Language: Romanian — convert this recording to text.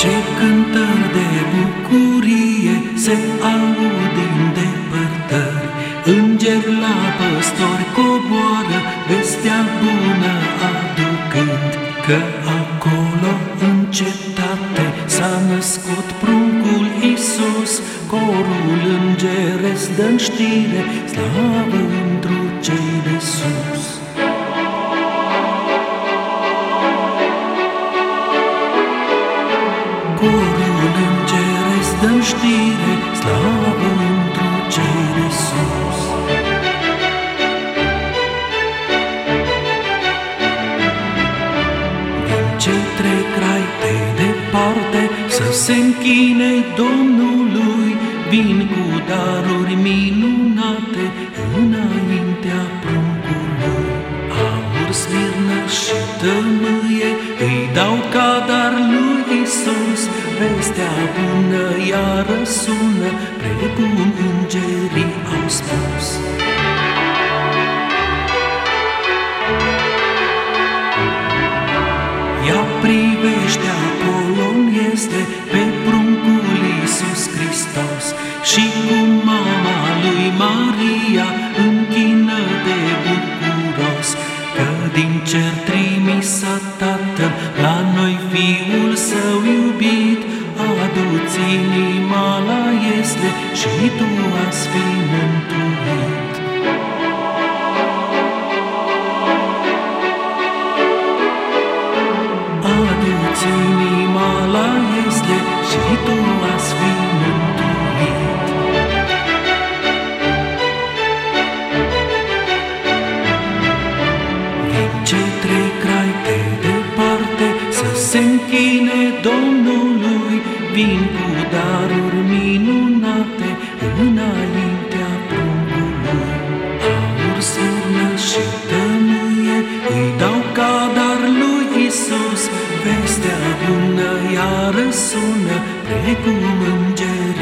Ce cântări de bucurie se aud din depărtări, Îngeri la păstori coboară vestea bună aducând, Că acolo în cetate s-a născut pruncul Isus, Corul îngeresc dă știre, slavă întru cei de sus. Corul îngeresc dă știre, slavă întru cei de sus. Din ce trec rai de departe, să se închine Domnului, vin cu daruri minunate înaintea pruncului. Aur, smirnă și tămâie îi dau ca dar lui Isus, vestea bună iară sună, precum îngerii au spus. Ea privește acolo este pe pruncul Iisus Hristos și cu mama din cer trimisă Tatăl la noi Fiul Său iubit aduți inima la este și tu ați fi mântuit. Adu-ți inima la este și tu ați închine Domnului, vin cu daruri minunate înaintea pruncului. Aur, sârnă și tămâie îi dau ca dar lui Isus, vestea bună iară sună precum înger